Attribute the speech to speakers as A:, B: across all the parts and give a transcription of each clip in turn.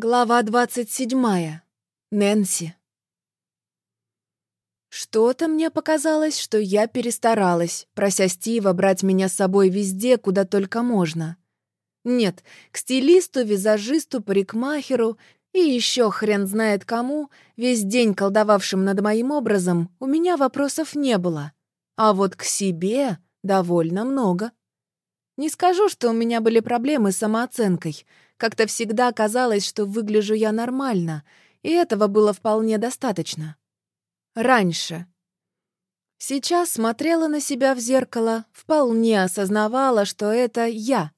A: Глава двадцать седьмая. Нэнси. Что-то мне показалось, что я перестаралась, прося Стива брать меня с собой везде, куда только можно. Нет, к стилисту, визажисту, парикмахеру и еще хрен знает кому, весь день колдовавшим над моим образом, у меня вопросов не было. А вот к себе довольно много. Не скажу, что у меня были проблемы с самооценкой — как-то всегда казалось, что выгляжу я нормально, и этого было вполне достаточно. Раньше. Сейчас смотрела на себя в зеркало, вполне осознавала, что это я.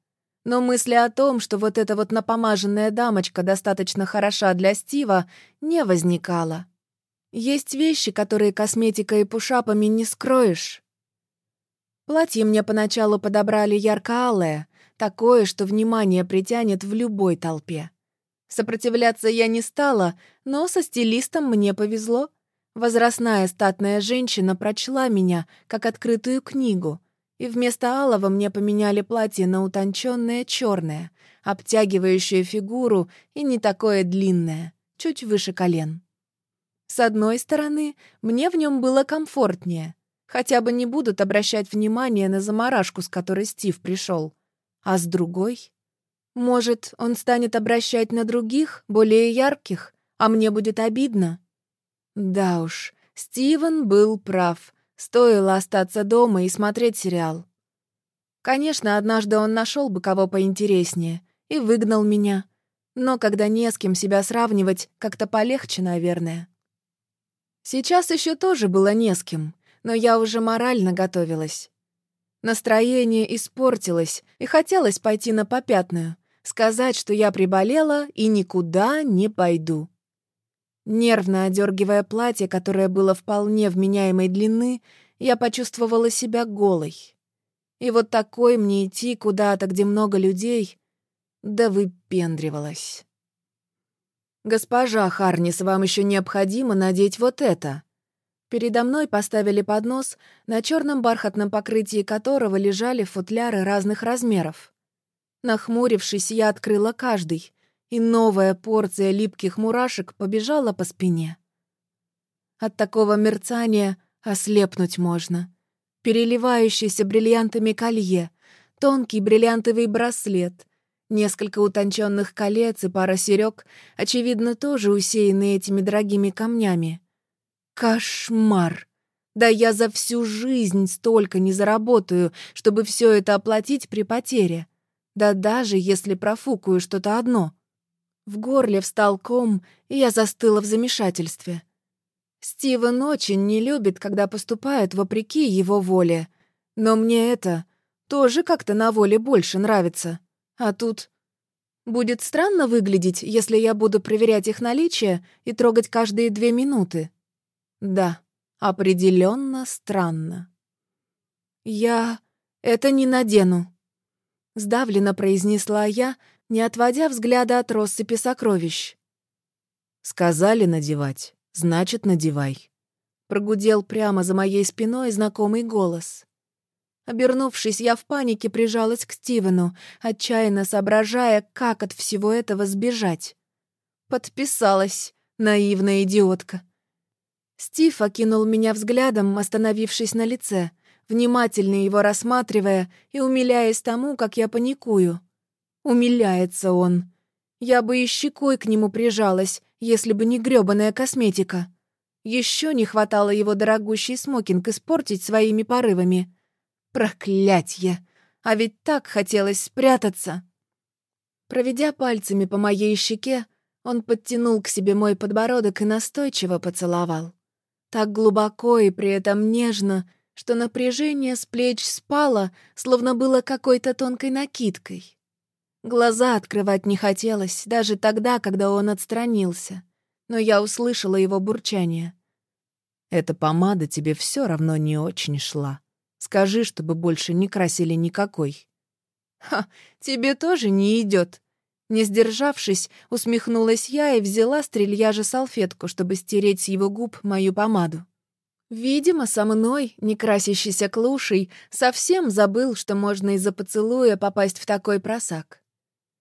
A: Но мысли о том, что вот эта вот напомаженная дамочка достаточно хороша для Стива, не возникало. Есть вещи, которые косметикой и пушапами не скроешь. Платье мне поначалу подобрали ярко-алое, Такое, что внимание притянет в любой толпе. Сопротивляться я не стала, но со стилистом мне повезло. Возрастная статная женщина прочла меня, как открытую книгу, и вместо алого мне поменяли платье на утонченное черное, обтягивающее фигуру и не такое длинное, чуть выше колен. С одной стороны, мне в нем было комфортнее, хотя бы не будут обращать внимание на заморашку, с которой Стив пришел. А с другой? Может, он станет обращать на других, более ярких, а мне будет обидно? Да уж, Стивен был прав. Стоило остаться дома и смотреть сериал. Конечно, однажды он нашел бы кого поинтереснее и выгнал меня. Но когда не с кем себя сравнивать, как-то полегче, наверное. Сейчас еще тоже было не с кем, но я уже морально готовилась. Настроение испортилось, и хотелось пойти на попятную, сказать, что я приболела и никуда не пойду. Нервно одергивая платье, которое было вполне вменяемой длины, я почувствовала себя голой. И вот такой мне идти куда-то, где много людей, да выпендривалась. «Госпожа Харнис, вам еще необходимо надеть вот это», Передо мной поставили поднос, на черном бархатном покрытии которого лежали футляры разных размеров. Нахмурившись, я открыла каждый, и новая порция липких мурашек побежала по спине. От такого мерцания ослепнуть можно. Переливающийся бриллиантами колье, тонкий бриллиантовый браслет, несколько утонченных колец и пара серёг, очевидно, тоже усеяны этими дорогими камнями. Кошмар! Да я за всю жизнь столько не заработаю, чтобы все это оплатить при потере. Да даже если профукаю что-то одно. В горле встал ком, и я застыла в замешательстве. Стивен очень не любит, когда поступают вопреки его воле. Но мне это тоже как-то на воле больше нравится. А тут... Будет странно выглядеть, если я буду проверять их наличие и трогать каждые две минуты. Да, определенно странно. Я это не надену. Сдавленно произнесла я, не отводя взгляда от россыпи сокровищ. «Сказали надевать, значит, надевай», — прогудел прямо за моей спиной знакомый голос. Обернувшись, я в панике прижалась к Стивену, отчаянно соображая, как от всего этого сбежать. Подписалась, наивная идиотка. Стив окинул меня взглядом, остановившись на лице, внимательно его рассматривая и умиляясь тому, как я паникую. Умиляется он. Я бы и щекой к нему прижалась, если бы не грёбаная косметика. Еще не хватало его дорогущий смокинг испортить своими порывами. Проклятье! А ведь так хотелось спрятаться. Проведя пальцами по моей щеке, он подтянул к себе мой подбородок и настойчиво поцеловал. Так глубоко и при этом нежно, что напряжение с плеч спало, словно было какой-то тонкой накидкой. Глаза открывать не хотелось, даже тогда, когда он отстранился. Но я услышала его бурчание. «Эта помада тебе все равно не очень шла. Скажи, чтобы больше не красили никакой». «Ха, тебе тоже не идет, не сдержавшись, усмехнулась я и взяла с трильяжа салфетку, чтобы стереть с его губ мою помаду. Видимо, со мной, не красящийся клушей, совсем забыл, что можно из-за поцелуя попасть в такой просак.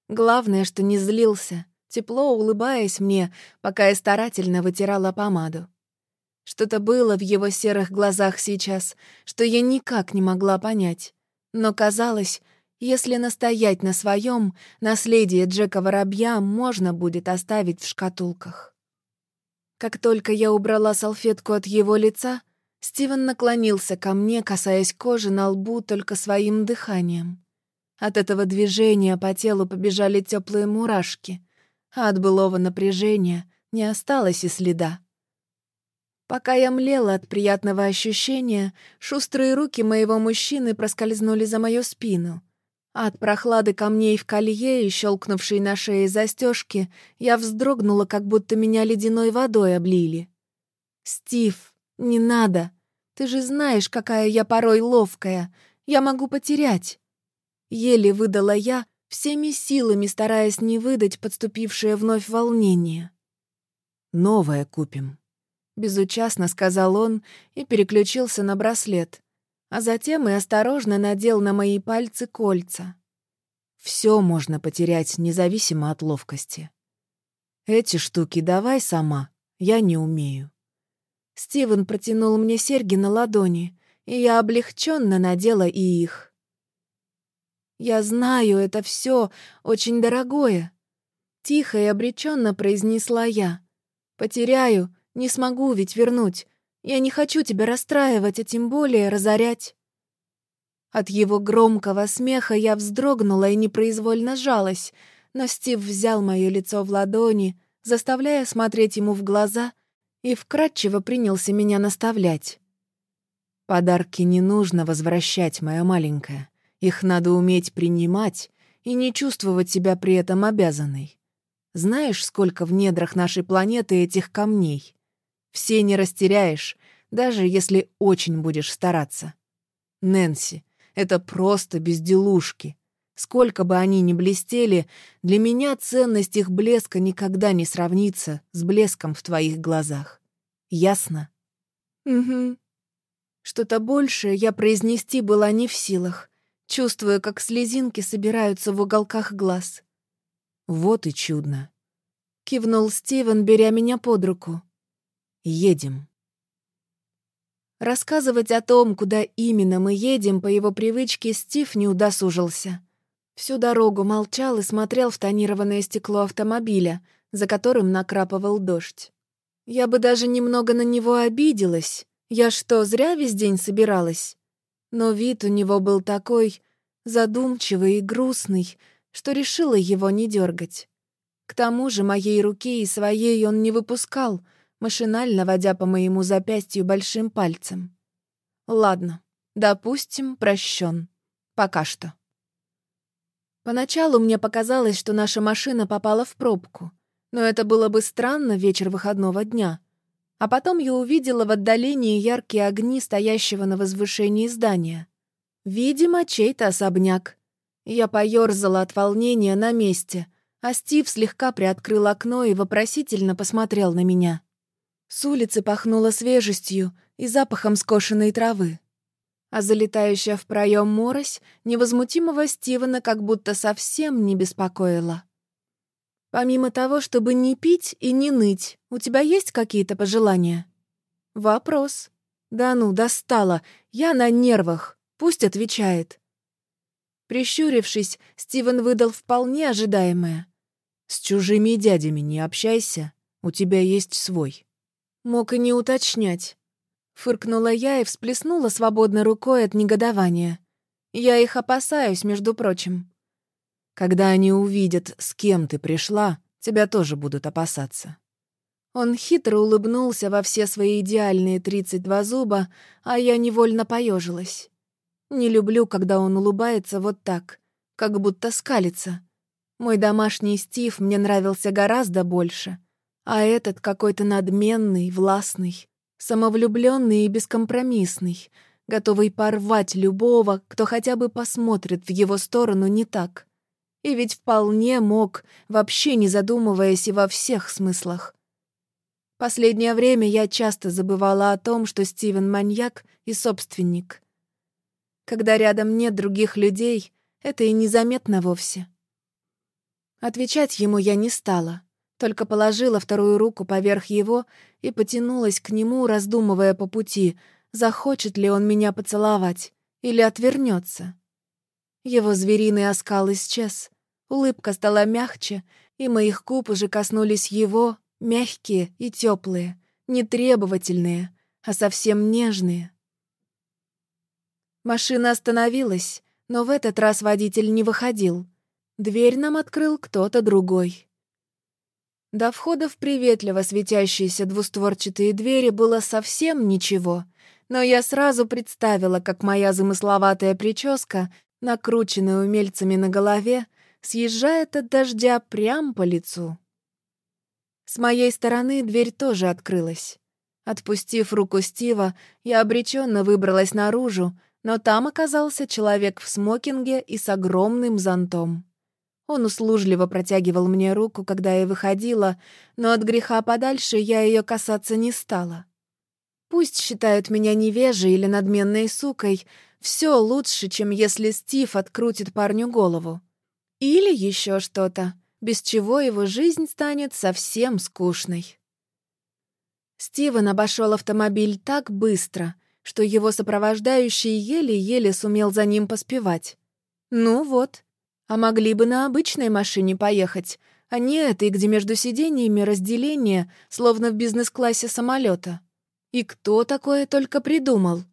A: Главное, что не злился, тепло улыбаясь мне, пока я старательно вытирала помаду. Что-то было в его серых глазах сейчас, что я никак не могла понять. Но казалось, если настоять на своем, наследие Джека Воробья можно будет оставить в шкатулках. Как только я убрала салфетку от его лица, Стивен наклонился ко мне, касаясь кожи на лбу только своим дыханием. От этого движения по телу побежали теплые мурашки, а от былого напряжения не осталось и следа. Пока я млела от приятного ощущения, шустрые руки моего мужчины проскользнули за мою спину. От прохлады камней в колье и щелкнувшей на шее застежки я вздрогнула, как будто меня ледяной водой облили. «Стив, не надо! Ты же знаешь, какая я порой ловкая! Я могу потерять!» Еле выдала я, всеми силами стараясь не выдать подступившее вновь волнение.
B: «Новое купим», — безучастно сказал он и переключился на браслет, а затем и осторожно надел на мои пальцы кольца. Все можно потерять, независимо от ловкости. Эти штуки давай сама, я не умею.
A: Стивен протянул мне серьги на ладони, и я облегченно надела и их. Я знаю, это все очень дорогое. Тихо и обреченно произнесла я. Потеряю, не смогу ведь вернуть. Я не хочу тебя расстраивать, а тем более разорять. От его громкого смеха я вздрогнула и непроизвольно жалась, но Стив взял мое лицо в ладони, заставляя смотреть ему в глаза, и вкратчиво принялся меня наставлять.
B: «Подарки не нужно возвращать, моя маленькая. Их надо уметь принимать и не чувствовать себя при этом обязанной. Знаешь, сколько в недрах нашей планеты этих камней? Все не растеряешь, даже если очень будешь стараться. Нэнси, это просто безделушки. Сколько бы они ни блестели, для меня ценность их блеска никогда не сравнится с блеском в твоих глазах. Ясно?
A: Угу. Что-то большее я произнести была не в силах чувствуя, как слезинки собираются в уголках глаз.
B: «Вот и чудно!»
A: — кивнул Стивен, беря меня под руку.
B: «Едем».
A: Рассказывать о том, куда именно мы едем, по его привычке Стив не удосужился. Всю дорогу молчал и смотрел в тонированное стекло автомобиля, за которым накрапывал дождь. Я бы даже немного на него обиделась. Я что, зря весь день собиралась? но вид у него был такой задумчивый и грустный, что решила его не дергать. К тому же моей руки и своей он не выпускал, машинально водя по моему запястью большим пальцем. Ладно, допустим, прощен. Пока что. Поначалу мне показалось, что наша машина попала в пробку, но это было бы странно вечер выходного дня — а потом я увидела в отдалении яркие огни стоящего на возвышении здания. Видимо, чей-то особняк. Я поёрзала от волнения на месте, а Стив слегка приоткрыл окно и вопросительно посмотрел на меня. С улицы пахнуло свежестью и запахом скошенной травы. А залетающая в проем морось невозмутимого Стивена как будто совсем не беспокоила. Помимо того, чтобы не пить и не ныть, у тебя есть какие-то пожелания? Вопрос. Да ну, достала. Я на нервах. Пусть отвечает. Прищурившись, Стивен выдал вполне ожидаемое.
B: «С чужими дядями не общайся. У тебя есть свой».
A: Мог и не уточнять. Фыркнула я и всплеснула свободной рукой от негодования. Я их опасаюсь, между прочим.
B: Когда они увидят, с кем ты пришла, тебя тоже будут опасаться».
A: Он хитро улыбнулся во все свои идеальные тридцать два зуба, а я невольно поежилась. Не люблю, когда он улыбается вот так, как будто скалится. Мой домашний Стив мне нравился гораздо больше, а этот какой-то надменный, властный, самовлюбленный и бескомпромиссный, готовый порвать любого, кто хотя бы посмотрит в его сторону не так. И ведь вполне мог, вообще не задумываясь и во всех смыслах. Последнее время я часто забывала о том, что Стивен маньяк и собственник. Когда рядом нет других людей, это и незаметно вовсе. Отвечать ему я не стала, только положила вторую руку поверх его и потянулась к нему, раздумывая по пути, захочет ли он меня поцеловать или отвернется. Его звериный оскал исчез, улыбка стала мягче, и моих губ уже коснулись его, мягкие и теплые, не требовательные, а совсем нежные. Машина остановилась, но в этот раз водитель не выходил. Дверь нам открыл кто-то другой. До входа в приветливо светящиеся двустворчатые двери было совсем ничего, но я сразу представила, как моя замысловатая прическа, накрученная умельцами на голове, съезжает от дождя прямо по лицу. С моей стороны дверь тоже открылась. Отпустив руку Стива, я обреченно выбралась наружу, но там оказался человек в смокинге и с огромным зонтом. Он услужливо протягивал мне руку, когда я выходила, но от греха подальше я ее касаться не стала. Пусть считают меня невежей или надменной сукой, все лучше, чем если Стив открутит парню голову. Или еще что-то, без чего его жизнь станет совсем скучной. Стивен обошел автомобиль так быстро, что его сопровождающий еле-еле сумел за ним поспевать. Ну вот, а могли бы на обычной машине поехать, а не этой, где между сиденьями разделение, словно в бизнес-классе самолета. И кто такое только придумал?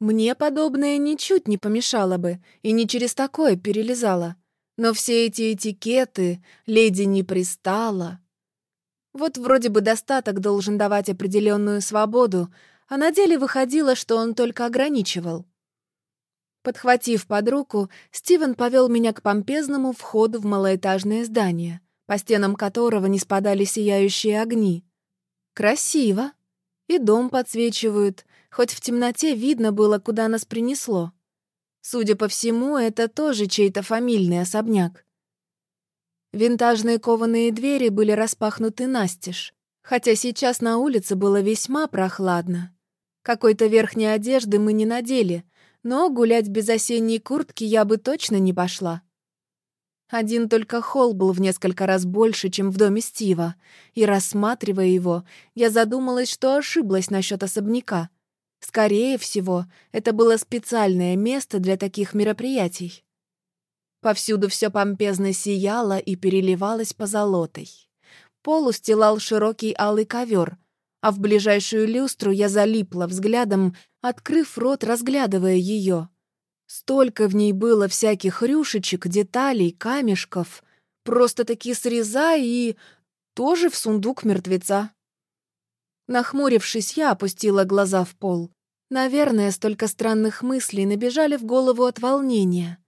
A: Мне подобное ничуть не помешало бы, и не через такое перелезала. Но все эти этикеты «леди не пристала». Вот вроде бы достаток должен давать определенную свободу, а на деле выходило, что он только ограничивал. Подхватив под руку, Стивен повел меня к помпезному входу в малоэтажное здание, по стенам которого не спадали сияющие огни. Красиво. И дом подсвечивают, хоть в темноте видно было, куда нас принесло. Судя по всему, это тоже чей-то фамильный особняк. Винтажные кованые двери были распахнуты настежь, хотя сейчас на улице было весьма прохладно. Какой-то верхней одежды мы не надели, но гулять без осенней куртки я бы точно не пошла. Один только холл был в несколько раз больше, чем в доме Стива, и, рассматривая его, я задумалась, что ошиблась насчет особняка — Скорее всего, это было специальное место для таких мероприятий. Повсюду все помпезно сияло и переливалось позолотой. Пол устилал широкий алый ковер, а в ближайшую люстру я залипла взглядом, открыв рот, разглядывая ее. Столько в ней было всяких рюшечек, деталей, камешков. Просто-таки срезай и... тоже в сундук мертвеца. Нахмурившись, я опустила глаза в пол. Наверное, столько странных мыслей набежали в голову от волнения.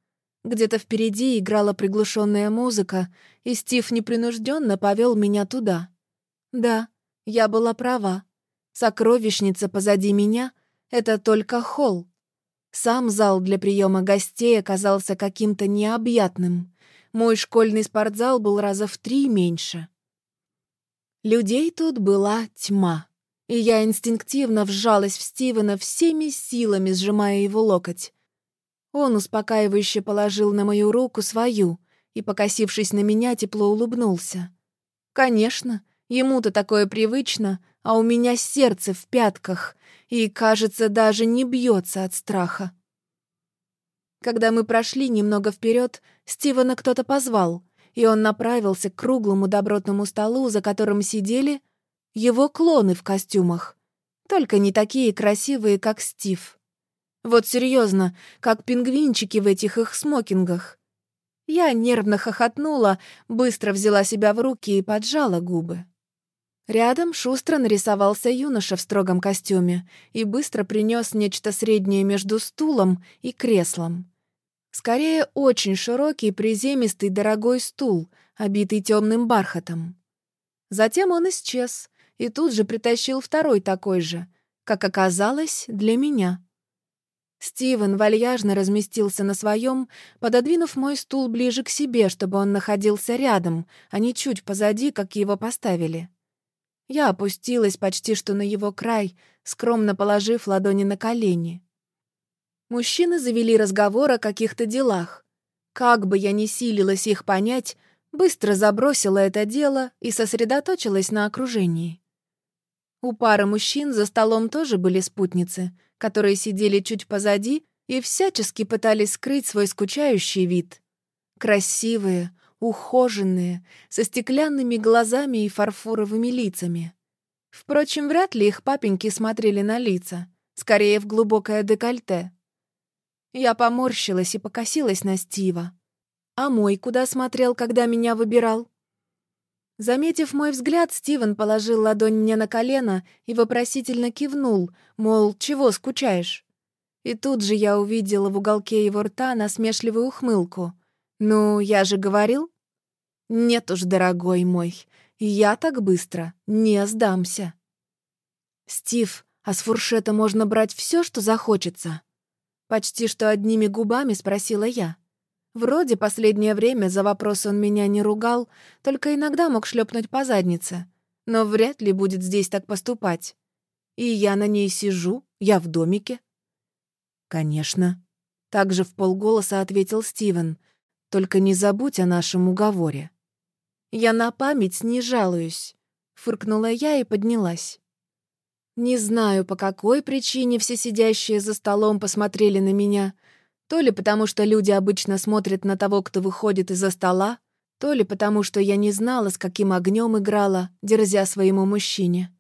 A: Где-то впереди играла приглушенная музыка, и Стив непринужденно повел меня туда. Да, я была права. Сокровищница позади меня — это только холл. Сам зал для приема гостей оказался каким-то необъятным. Мой школьный спортзал был раза в три меньше. Людей тут была тьма, и я инстинктивно вжалась в Стивена всеми силами, сжимая его локоть. Он успокаивающе положил на мою руку свою и, покосившись на меня, тепло улыбнулся. Конечно, ему-то такое привычно, а у меня сердце в пятках и, кажется, даже не бьется от страха. Когда мы прошли немного вперед, Стивена кто-то позвал — и он направился к круглому добротному столу, за которым сидели его клоны в костюмах, только не такие красивые, как Стив. Вот серьезно, как пингвинчики в этих их смокингах. Я нервно хохотнула, быстро взяла себя в руки и поджала губы. Рядом шустро нарисовался юноша в строгом костюме и быстро принес нечто среднее между стулом и креслом. Скорее, очень широкий, приземистый, дорогой стул, обитый темным бархатом. Затем он исчез и тут же притащил второй такой же, как оказалось, для меня. Стивен вальяжно разместился на своем, пододвинув мой стул ближе к себе, чтобы он находился рядом, а не чуть позади, как его поставили. Я опустилась почти что на его край, скромно положив ладони на колени. Мужчины завели разговор о каких-то делах. Как бы я ни силилась их понять, быстро забросила это дело и сосредоточилась на окружении. У пары мужчин за столом тоже были спутницы, которые сидели чуть позади и всячески пытались скрыть свой скучающий вид. Красивые, ухоженные, со стеклянными глазами и фарфоровыми лицами. Впрочем, вряд ли их папеньки смотрели на лица, скорее в глубокое декольте. Я поморщилась и покосилась на Стива. А мой куда смотрел, когда меня выбирал? Заметив мой взгляд, Стивен положил ладонь мне на колено и вопросительно кивнул, мол, чего скучаешь? И тут же я увидела в уголке его рта насмешливую ухмылку. «Ну, я же говорил?» «Нет уж, дорогой мой, я так быстро не сдамся». «Стив, а с фуршета можно брать все, что захочется?» Почти что одними губами спросила я. Вроде последнее время за вопрос он меня не ругал, только иногда мог шлепнуть по заднице. Но вряд ли будет здесь так поступать. И я на ней сижу, я в домике. «Конечно», — также в полголоса ответил Стивен. «Только не забудь о нашем уговоре». «Я на память не жалуюсь», — фыркнула я и поднялась. Не знаю, по какой причине все сидящие за столом посмотрели на меня. То ли потому, что люди обычно смотрят на того, кто выходит из-за стола, то ли потому, что я не знала, с каким огнем играла, дерзя своему мужчине.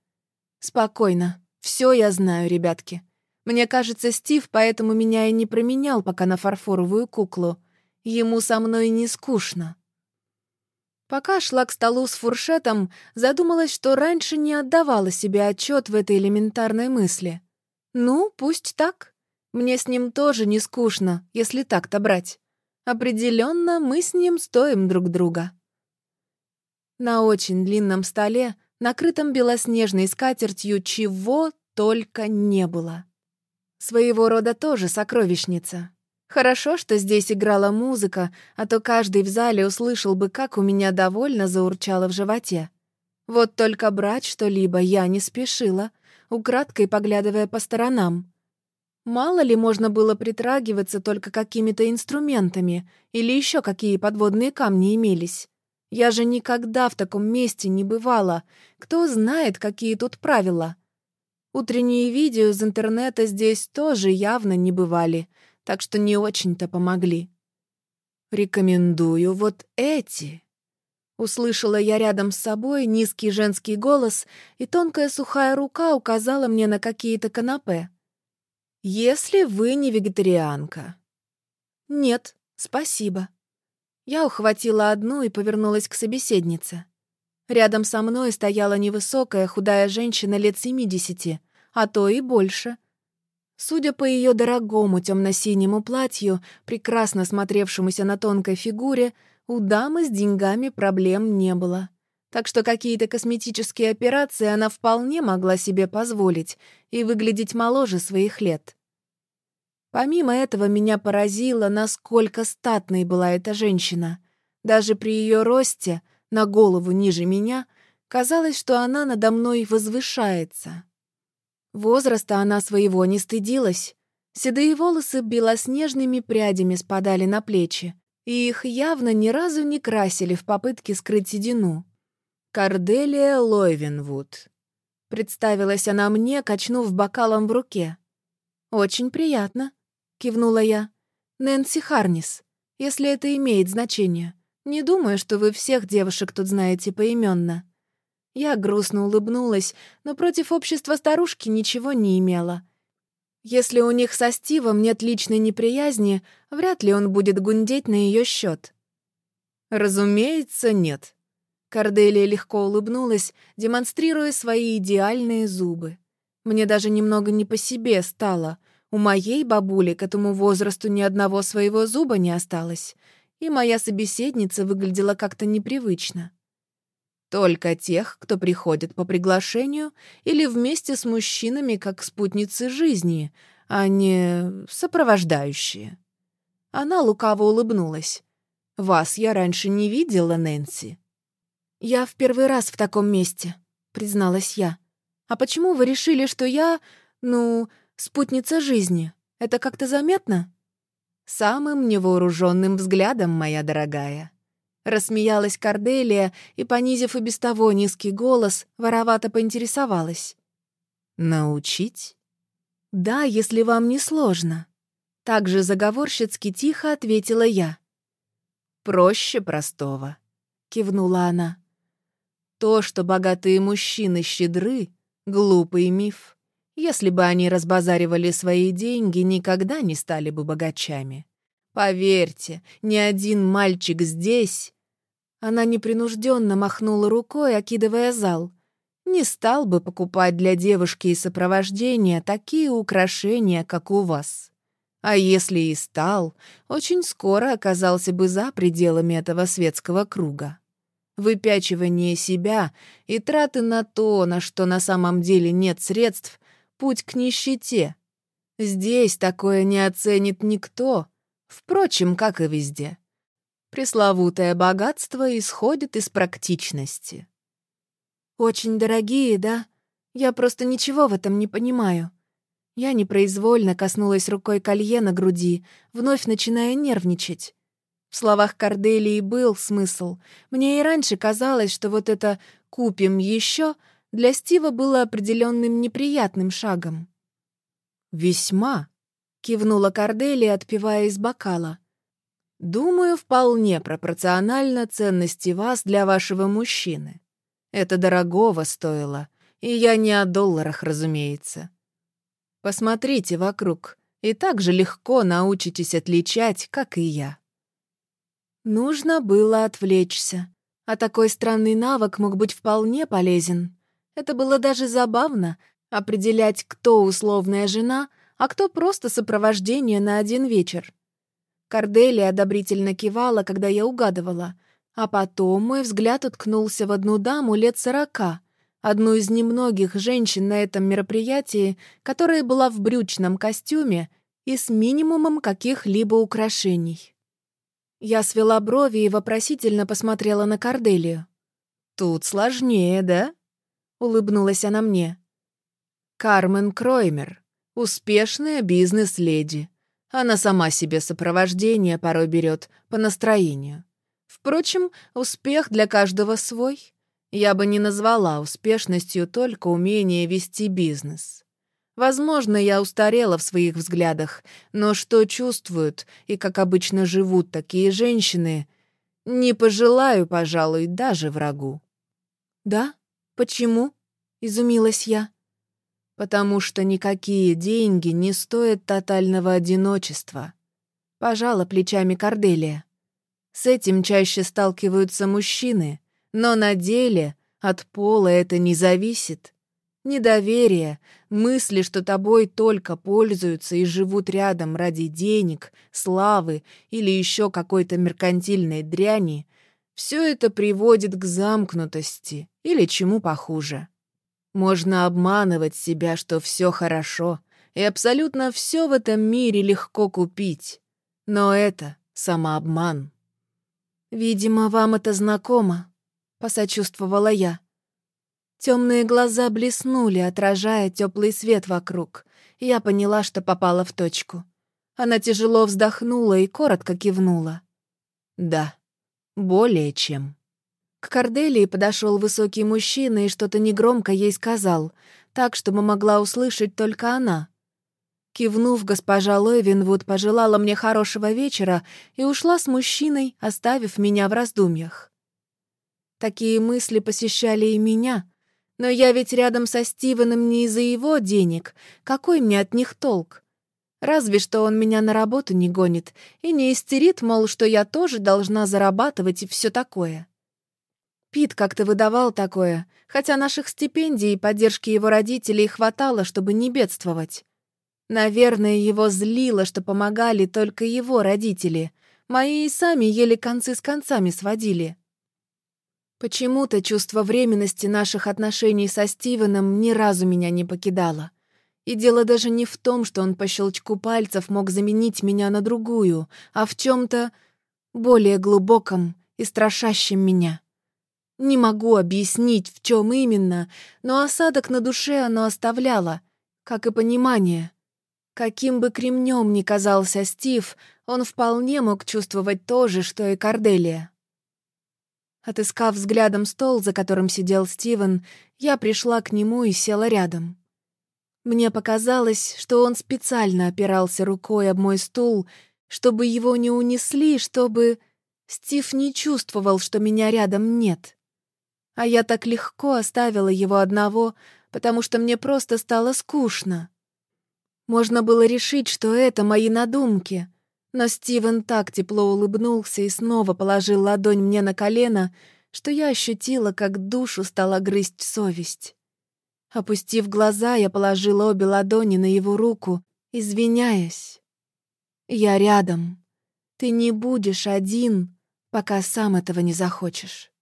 A: Спокойно. Все я знаю, ребятки. Мне кажется, Стив поэтому меня и не променял пока на фарфоровую куклу. Ему со мной не скучно. Пока шла к столу с фуршетом, задумалась, что раньше не отдавала себе отчет в этой элементарной мысли. Ну, пусть так. Мне с ним тоже не скучно, если так-то брать. Определенно, мы с ним стоим друг друга. На очень длинном столе, накрытом белоснежной скатертью, чего только не было. Своего рода тоже сокровищница. Хорошо, что здесь играла музыка, а то каждый в зале услышал бы, как у меня довольно заурчало в животе. Вот только брать что-либо я не спешила, украдкой поглядывая по сторонам. Мало ли можно было притрагиваться только какими-то инструментами или еще какие подводные камни имелись. Я же никогда в таком месте не бывала. Кто знает, какие тут правила. Утренние видео из интернета здесь тоже явно не бывали — так что не очень-то помогли. «Рекомендую вот эти». Услышала я рядом с собой низкий женский голос, и тонкая сухая рука указала мне на какие-то канапе. «Если вы не вегетарианка». «Нет, спасибо». Я ухватила одну и повернулась к собеседнице. Рядом со мной стояла невысокая худая женщина лет семидесяти, а то и больше, Судя по ее дорогому темно-синему платью, прекрасно смотревшемуся на тонкой фигуре, у дамы с деньгами проблем не было. Так что какие-то косметические операции она вполне могла себе позволить и выглядеть моложе своих лет. Помимо этого меня поразило, насколько статной была эта женщина. Даже при ее росте, на голову ниже меня, казалось, что она надо мной возвышается. Возраста она своего не стыдилась. Седые волосы белоснежными прядями спадали на плечи, и их явно ни разу не красили в попытке скрыть седину. «Корделия Лойвенвуд», — представилась она мне, качнув бокалом в руке. «Очень приятно», — кивнула я. «Нэнси Харнис, если это имеет значение. Не думаю, что вы всех девушек тут знаете поименно. Я грустно улыбнулась, но против общества старушки ничего не имела. Если у них со Стивом нет личной неприязни, вряд ли он будет гундеть на ее счет. «Разумеется, нет». Корделия легко улыбнулась, демонстрируя свои идеальные зубы. Мне даже немного не по себе стало. У моей бабули к этому возрасту ни одного своего зуба не осталось, и моя собеседница выглядела как-то непривычно. Только тех, кто приходит по приглашению или вместе с мужчинами как спутницы жизни, а не сопровождающие. Она лукаво улыбнулась. «Вас я раньше не видела, Нэнси». «Я в первый раз в таком месте», — призналась я. «А почему вы решили, что я, ну, спутница жизни? Это как-то заметно?» «Самым невооруженным взглядом, моя дорогая», Рассмеялась Корделия и, понизив и без того низкий голос, воровато поинтересовалась.
B: «Научить?»
A: «Да, если вам не сложно». Также заговорщицки тихо ответила я.
B: «Проще простого», — кивнула она. «То, что богатые мужчины щедры, — глупый миф. Если бы они разбазаривали свои деньги, никогда не стали бы богачами. Поверьте, ни один мальчик здесь она непринужденно махнула рукой, окидывая зал. Не стал бы покупать для девушки и сопровождения такие украшения, как у вас. А если и стал, очень скоро оказался бы за пределами этого светского круга. Выпячивание себя и траты на то, на что на самом деле нет средств, путь к нищете. Здесь такое не оценит никто, впрочем, как и везде. Пресловутое богатство исходит из практичности.
A: «Очень дорогие, да? Я просто ничего в этом не понимаю». Я непроизвольно коснулась рукой колье на груди, вновь начиная нервничать. В словах Корделии был смысл. Мне и раньше казалось, что вот это «купим еще» для Стива было определенным неприятным шагом.
B: «Весьма», — кивнула Корделия, отпивая из бокала. Думаю, вполне пропорционально ценности вас для вашего мужчины. Это дорогого стоило, и я не о долларах, разумеется. Посмотрите вокруг, и так же легко научитесь отличать, как и я.
A: Нужно было отвлечься. А такой странный навык мог быть вполне полезен. Это было даже забавно — определять, кто условная жена, а кто просто сопровождение на один вечер. Корделия одобрительно кивала, когда я угадывала. А потом мой взгляд уткнулся в одну даму лет сорока, одну из немногих женщин на этом мероприятии, которая была в брючном костюме и с минимумом каких-либо украшений. Я свела брови и вопросительно посмотрела на Корделию.
B: «Тут сложнее, да?» — улыбнулась она мне. «Кармен Кроймер, успешная бизнес-леди. Она сама себе сопровождение порой берет по настроению. Впрочем, успех для каждого свой. Я бы не назвала успешностью только умение вести бизнес. Возможно, я устарела в своих взглядах, но что чувствуют и, как обычно, живут такие женщины, не пожелаю, пожалуй, даже врагу.
A: «Да? Почему?» — изумилась я
B: потому что никакие деньги не стоят тотального одиночества. Пожала плечами Корделия. С этим чаще сталкиваются мужчины, но на деле от пола это не зависит. Недоверие, мысли, что тобой только пользуются и живут рядом ради денег, славы или еще какой-то меркантильной дряни, все это приводит к замкнутости или чему похуже. Можно обманывать себя, что все хорошо, и абсолютно все в этом мире легко купить. Но это самообман.
A: «Видимо, вам это знакомо», — посочувствовала я. Темные глаза блеснули, отражая теплый свет вокруг. Я поняла, что попала в точку. Она тяжело вздохнула и коротко кивнула.
B: «Да, более чем».
A: К Корделии подошел высокий мужчина и что-то негромко ей сказал, так, чтобы могла услышать только она. Кивнув, госпожа Лойвинвуд пожелала мне хорошего вечера и ушла с мужчиной, оставив меня в раздумьях. Такие мысли посещали и меня, но я ведь рядом со Стивеном не из-за его денег, какой мне от них толк? Разве что он меня на работу не гонит и не истерит, мол, что я тоже должна зарабатывать и все такое. Пит как-то выдавал такое, хотя наших стипендий и поддержки его родителей хватало, чтобы не бедствовать. Наверное, его злило, что помогали только его родители. Мои и сами еле концы с концами сводили. Почему-то чувство временности наших отношений со Стивеном ни разу меня не покидало. И дело даже не в том, что он по щелчку пальцев мог заменить меня на другую, а в чем то более глубоком и страшащем меня. Не могу объяснить, в чем именно, но осадок на душе оно оставляло, как и понимание. Каким бы кремнем ни казался Стив, он вполне мог чувствовать то же, что и Корделия. Отыскав взглядом стол, за которым сидел Стивен, я пришла к нему и села рядом. Мне показалось, что он специально опирался рукой об мой стул, чтобы его не унесли, чтобы... Стив не чувствовал, что меня рядом нет. А я так легко оставила его одного, потому что мне просто стало скучно. Можно было решить, что это мои надумки, но Стивен так тепло улыбнулся и снова положил ладонь мне на колено, что я ощутила, как душу стала грызть совесть. Опустив глаза, я положила обе ладони на его руку, извиняясь. «Я рядом. Ты не будешь один, пока сам этого не захочешь».